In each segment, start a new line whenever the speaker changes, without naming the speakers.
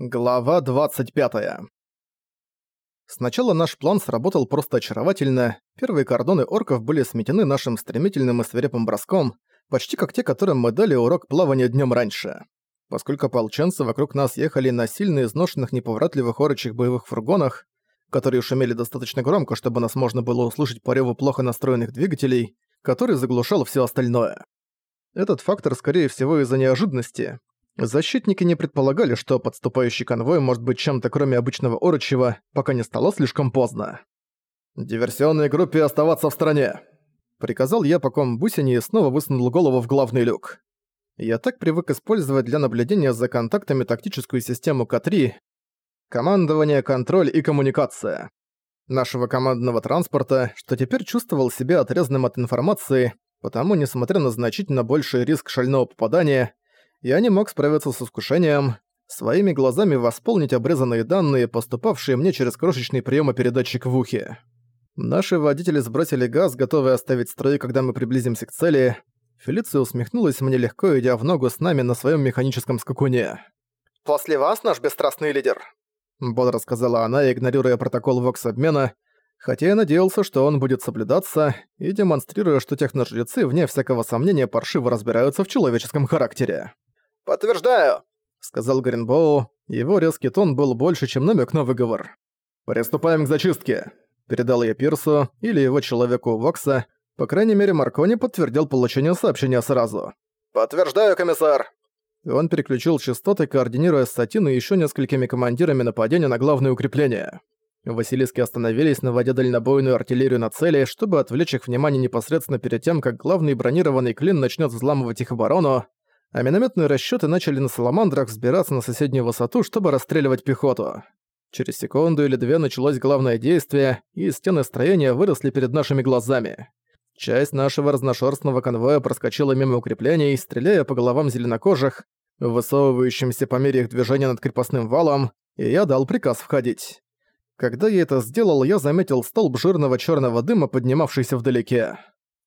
Глава 25. Сначала наш план сработал просто очаровательно. Первые кордоны орков были сметены нашим стремительным и свирепым броском, почти как те, которым мы дали урок плавания днем раньше. Поскольку ополченцы вокруг нас ехали на сильно изношенных неповоротливых орочих боевых фургонах, которые шумели достаточно громко, чтобы нас можно было услышать по реву плохо настроенных двигателей, который заглушал все остальное. Этот фактор, скорее всего, из-за неожиданности, Защитники не предполагали, что подступающий конвой может быть чем-то кроме обычного орочего, пока не стало слишком поздно. «Диверсионной группе оставаться в стороне!» Приказал я по комбусине и снова высунул голову в главный люк. Я так привык использовать для наблюдения за контактами тактическую систему К-3, командование, контроль и коммуникация. Нашего командного транспорта, что теперь чувствовал себя отрезанным от информации, потому, несмотря на значительно больший риск шального попадания, я не мог справиться с искушением, своими глазами восполнить обрезанные данные, поступавшие мне через крошечный приемопередатчик в ухе. Наши водители сбросили газ, готовые оставить строй, когда мы приблизимся к цели. Фелиция усмехнулась мне легко, идя в ногу с нами на своем механическом скакуне. «После вас, наш бесстрастный лидер», — бодро сказала она, игнорируя протокол вокс-обмена, хотя я надеялся, что он будет соблюдаться, и демонстрируя, что техножрецы, вне всякого сомнения, паршиво разбираются в человеческом характере. «Подтверждаю», — сказал Гринбоу. Его резкий тон был больше, чем намек на выговор. «Приступаем к зачистке», — передал я Пирсу или его человеку Вокса. По крайней мере, Маркони подтвердил получение сообщения сразу. «Подтверждаю, комиссар!» Он переключил частоты, координируя Сатину и еще несколькими командирами нападения на главное укрепление. Василиски остановились, наводя дальнобойную артиллерию на цели, чтобы отвлечь их внимание непосредственно перед тем, как главный бронированный клин начнет взламывать их оборону а минометные расчеты начали на саламандрах взбираться на соседнюю высоту, чтобы расстреливать пехоту. Через секунду или две началось главное действие, и стены строения выросли перед нашими глазами. Часть нашего разношерстного конвоя проскочила мимо укреплений, стреляя по головам зеленокожих, высовывающимся по мере их движения над крепостным валом, и я дал приказ входить. Когда я это сделал, я заметил столб жирного черного дыма, поднимавшийся вдалеке.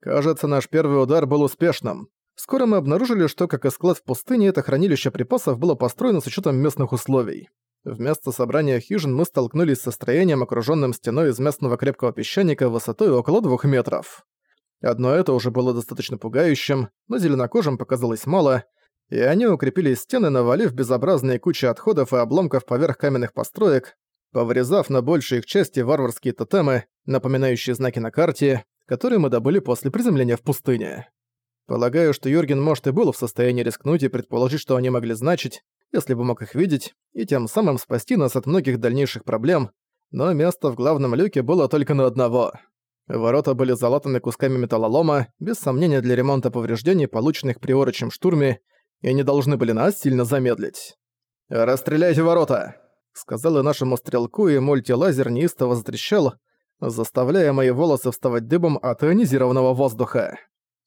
Кажется, наш первый удар был успешным. Скоро мы обнаружили, что, как и склад в пустыне, это хранилище припасов было построено с учетом местных условий. Вместо собрания хижин мы столкнулись со строением, окруженным стеной из местного крепкого песчаника высотой около двух метров. Одно это уже было достаточно пугающим, но зеленокожим показалось мало, и они укрепили стены, навалив безобразные кучи отходов и обломков поверх каменных построек, поврезав на большей их части варварские тотемы, напоминающие знаки на карте, которые мы добыли после приземления в пустыне. Полагаю, что Юрген может и был в состоянии рискнуть и предположить, что они могли значить, если бы мог их видеть, и тем самым спасти нас от многих дальнейших проблем, но место в главном люке было только на одного. Ворота были залатаны кусками металлолома, без сомнения для ремонта повреждений, полученных при орочем штурме, и они должны были нас сильно замедлить. «Расстреляйте ворота!» — сказал и нашему стрелку, и мультилазер неистово затрещал, заставляя мои волосы вставать дыбом от ионизированного воздуха.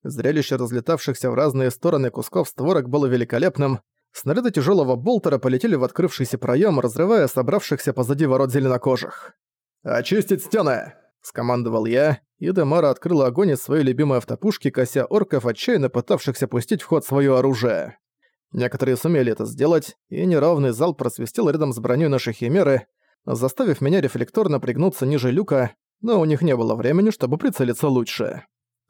Зрелище разлетавшихся в разные стороны кусков створок было великолепным. Снаряды тяжелого болтера полетели в открывшийся проем, разрывая собравшихся позади ворот зеленокожих. «Очистить стены!» – скомандовал я, и Демара открыла огонь из своей любимой автопушки, кося орков, отчаянно пытавшихся пустить в ход свое оружие. Некоторые сумели это сделать, и неровный зал просвистел рядом с броней нашей химеры, заставив меня рефлекторно пригнуться ниже люка, но у них не было времени, чтобы прицелиться лучше.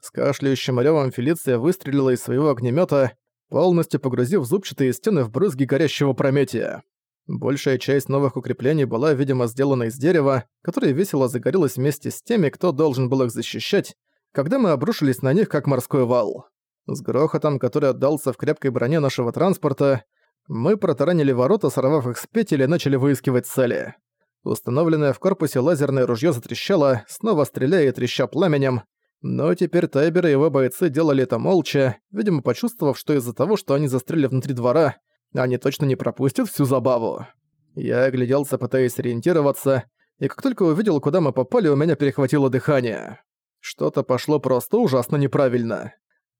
С кашляющим рёвом Фелиция выстрелила из своего огнемёта, полностью погрузив зубчатые стены в брызги горящего прометия. Большая часть новых укреплений была, видимо, сделана из дерева, которое весело загорелось вместе с теми, кто должен был их защищать, когда мы обрушились на них, как морской вал. С грохотом, который отдался в крепкой броне нашего транспорта, мы протаранили ворота, сорвав их с петель и начали выискивать цели. Установленное в корпусе лазерное ружье затрещало, снова стреляя и треща пламенем, но теперь Тайбер и его бойцы делали это молча, видимо, почувствовав, что из-за того, что они застряли внутри двора, они точно не пропустят всю забаву. Я огляделся, пытаясь ориентироваться, и как только увидел, куда мы попали, у меня перехватило дыхание. Что-то пошло просто ужасно неправильно.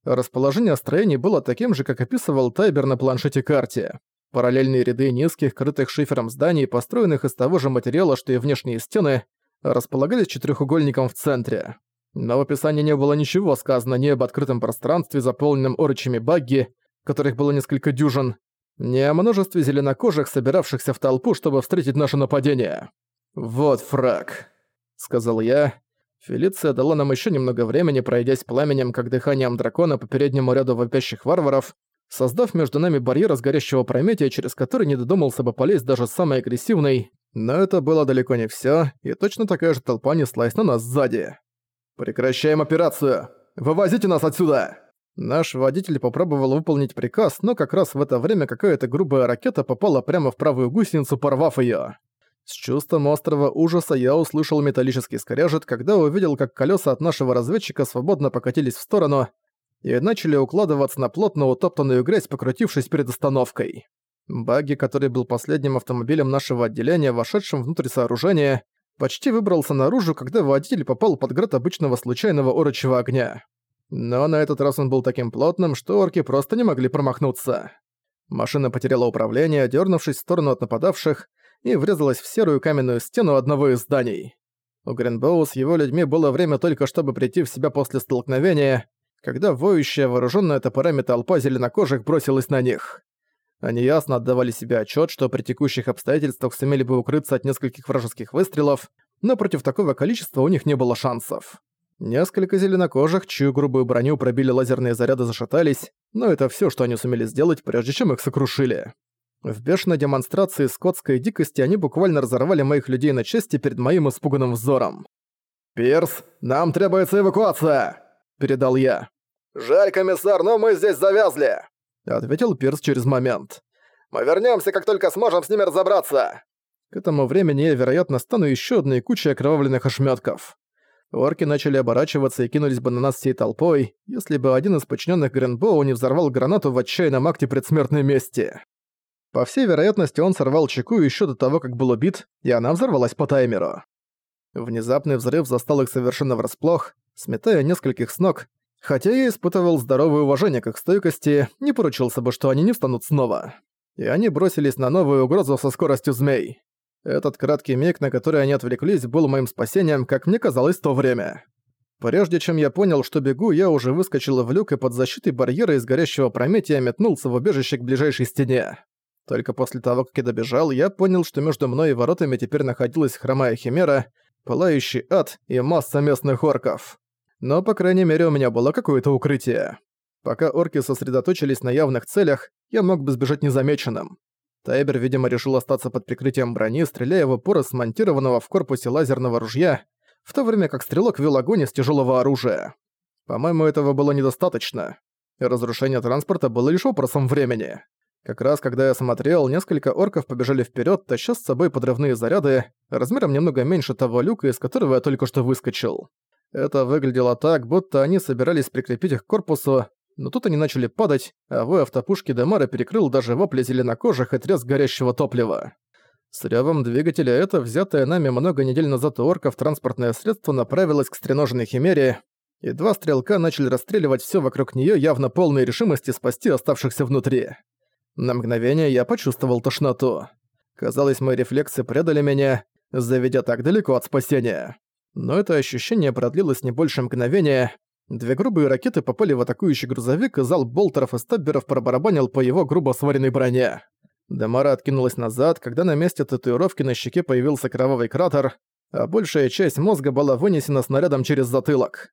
Расположение строений было таким же, как описывал Тайбер на планшете-карте. Параллельные ряды низких, крытых шифером зданий, построенных из того же материала, что и внешние стены, располагались четырехугольником в центре. Но в описании не было ничего сказано ни об открытом пространстве, заполненном орочами багги, которых было несколько дюжин, Не о множестве зеленокожих, собиравшихся в толпу, чтобы встретить наше нападение. «Вот фраг», — сказал я. Фелиция дала нам еще немного времени, пройдясь пламенем, как дыханием дракона по переднему ряду вопящих варваров, создав между нами барьер из горящего прометия, через который не додумался бы полезть даже самый агрессивный, но это было далеко не всё, и точно такая же толпа неслась на нас сзади. «Прекращаем операцию! Вывозите нас отсюда!» Наш водитель попробовал выполнить приказ, но как раз в это время какая-то грубая ракета попала прямо в правую гусеницу, порвав её. С чувством острого ужаса я услышал металлический скрежет, когда увидел, как колёса от нашего разведчика свободно покатились в сторону и начали укладываться на плотно утоптанную грязь, покрутившись перед остановкой. Багги, который был последним автомобилем нашего отделения, вошедшим внутрь сооружения, почти выбрался наружу, когда водитель попал под град обычного случайного орочего огня. Но на этот раз он был таким плотным, что орки просто не могли промахнуться. Машина потеряла управление, дернувшись в сторону от нападавших, и врезалась в серую каменную стену одного из зданий. У Гринбоу с его людьми было время только чтобы прийти в себя после столкновения, когда воющая, вооруженная топорами толпа зеленокожих бросилась на них. Они ясно отдавали себе отчет, что при текущих обстоятельствах сумели бы укрыться от нескольких вражеских выстрелов, но против такого количества у них не было шансов. Несколько зеленокожих, чью грубую броню пробили лазерные заряды, зашатались, но это все, что они сумели сделать, прежде чем их сокрушили. В бешеной демонстрации скотской дикости они буквально разорвали моих людей на части перед моим испуганным взором. «Пирс, нам требуется эвакуация!» – передал я. «Жаль, комиссар, но мы здесь завязли!» — ответил Пирс через момент. «Мы вернёмся, как только сможем с ними разобраться!» К этому времени я, вероятно, стану ещё одной кучей окровавленных ошмётков. Орки начали оборачиваться и кинулись бы на нас всей толпой, если бы один из подчинённых Гринбоу не взорвал гранату в отчаянном акте предсмертной мести. По всей вероятности, он сорвал чеку ещё до того, как был убит, и она взорвалась по таймеру. Внезапный взрыв застал их совершенно врасплох, сметая нескольких с ног, Хотя я испытывал здоровое уважение к их стойкости, не поручился бы, что они не встанут снова. И они бросились на новую угрозу со скоростью змей. Этот краткий миг, на который они отвлеклись, был моим спасением, как мне казалось в то время. Прежде чем я понял, что бегу, я уже выскочил в люк и под защитой барьера из горящего прометия метнулся в убежище к ближайшей стене. Только после того, как я добежал, я понял, что между мной и воротами теперь находилась хромая химера, пылающий ад и масса местных орков но, по крайней мере, у меня было какое-то укрытие. Пока орки сосредоточились на явных целях, я мог бы сбежать незамеченным. Тайбер, видимо, решил остаться под прикрытием брони, стреляя в упор из смонтированного в корпусе лазерного ружья, в то время как стрелок вел огонь из тяжелого оружия. По-моему, этого было недостаточно. И разрушение транспорта было лишь вопросом времени. Как раз когда я смотрел, несколько орков побежали вперед, таща с собой подрывные заряды, размером немного меньше того люка, из которого я только что выскочил. Это выглядело так, будто они собирались прикрепить их к корпусу, но тут они начали падать, а вой автопушки Демара перекрыл даже вопли зеленокожих и треск горящего топлива. С рёвом двигателя это взятое нами много недель назад у орков транспортное средство направилось к стреноженной химере, и два стрелка начали расстреливать всё вокруг неё явно полной решимости спасти оставшихся внутри. На мгновение я почувствовал тошноту. Казалось, мои рефлексы предали меня, заведя так далеко от спасения. Но это ощущение продлилось не больше мгновения. Две грубые ракеты попали в атакующий грузовик, и зал болтеров и стабберов пробарабанил по его грубо сваренной броне. Демара откинулась назад, когда на месте татуировки на щеке появился кровавый кратер, а большая часть мозга была вынесена снарядом через затылок.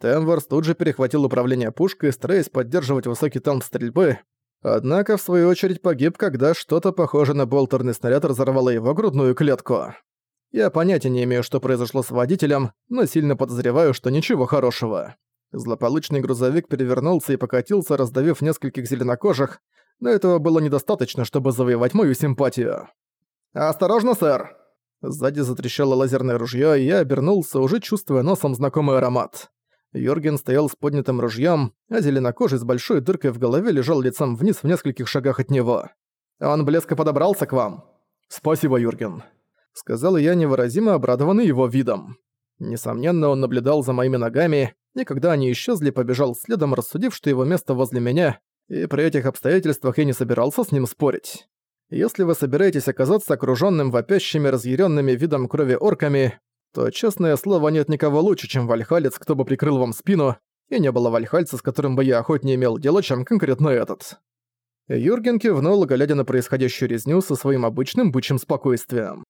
Темворс тут же перехватил управление пушкой, стараясь поддерживать высокий темп стрельбы, однако в свою очередь погиб, когда что-то похожее на болтерный снаряд разорвало его грудную клетку. Я понятия не имею, что произошло с водителем, но сильно подозреваю, что ничего хорошего. Злополучный грузовик перевернулся и покатился, раздавив нескольких зеленокожих, но этого было недостаточно, чтобы завоевать мою симпатию. «Осторожно, сэр!» Сзади затрещало лазерное ружье, и я обернулся, уже чувствуя носом знакомый аромат. Йорген стоял с поднятым ружьем, а зеленокожий с большой дыркой в голове лежал лицом вниз в нескольких шагах от него. «Он близко подобрался к вам?» «Спасибо, Юрген», сказал я невыразимо обрадованный его видом. Несомненно, он наблюдал за моими ногами, и когда они исчезли, побежал следом, рассудив, что его место возле меня, и при этих обстоятельствах я не собирался с ним спорить. Если вы собираетесь оказаться окружённым вопящими разъярёнными видом крови орками, то, честное слово, нет никого лучше, чем вальхалец, кто бы прикрыл вам спину, и не было вальхальца, с которым бы я охотнее имел дело, чем конкретно этот. Юрген кивнул, глядя на происходящую резню со своим обычным бычьим спокойствием.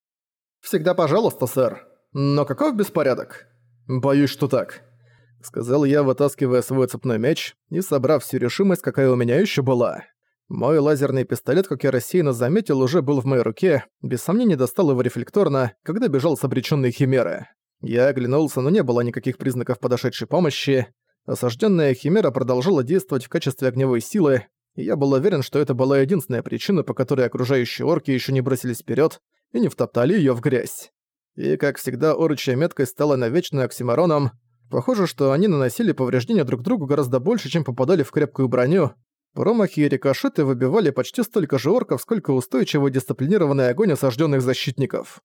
«Всегда пожалуйста, сэр. Но каков беспорядок?» «Боюсь, что так», — сказал я, вытаскивая свой цепной меч и собрав всю решимость, какая у меня еще была. Мой лазерный пистолет, как я рассеянно заметил, уже был в моей руке, без сомнений достал его рефлекторно, когда бежал с обречённой химеры. Я оглянулся, но не было никаких признаков подошедшей помощи. Осажденная химера продолжала действовать в качестве огневой силы, и я был уверен, что это была единственная причина, по которой окружающие орки еще не бросились вперед и не втоптали ее в грязь. И, как всегда, орочья меткость стала навечно оксимороном. Похоже, что они наносили повреждения друг другу гораздо больше, чем попадали в крепкую броню, Промахи и рикошеты выбивали почти столько же орков, сколько устойчивый дисциплинированный огонь осажденных защитников.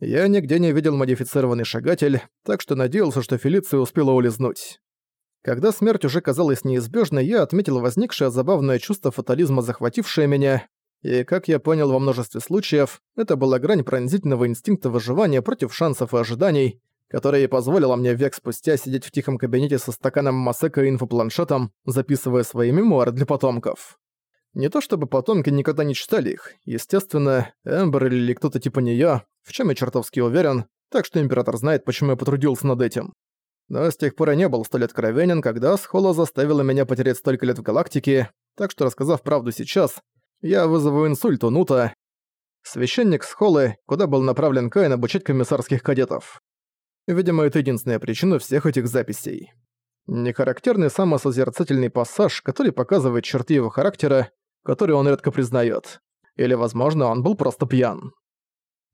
Я нигде не видел модифицированный шагатель, так что надеялся, что Фелиция успела улизнуть. Когда смерть уже казалась неизбежной, я отметил возникшее забавное чувство фатализма, захватившее меня, и, как я понял во множестве случаев, это была грань пронзительного инстинкта выживания против шансов и ожиданий, которая и позволила мне век спустя сидеть в тихом кабинете со стаканом Масека и инфопланшетом, записывая свои мемуары для потомков. Не то чтобы потомки никогда не читали их, естественно, Эмбер или кто-то типа неё, в чем я чертовски уверен, так что Император знает, почему я потрудился над этим. Но с тех пор я не был столь откровенен, когда Схола заставила меня потерять столько лет в галактике, так что, рассказав правду сейчас, я вызову инсульт у Нута. Священник Схолы, куда был направлен Каин обучать комиссарских кадетов. Видимо, это единственная причина всех этих записей. Нехарактерный самосозерцательный пассаж, который показывает черты его характера, которые он редко признает. Или, возможно, он был просто пьян.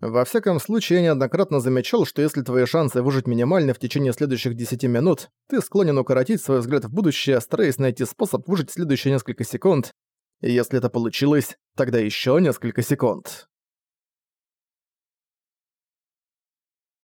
Во всяком случае, я неоднократно замечал, что если твои шансы выжить минимальны в течение следующих 10 минут, ты склонен укоротить свой взгляд в будущее, стараясь найти способ выжить следующие несколько секунд. Если это получилось, тогда еще несколько секунд.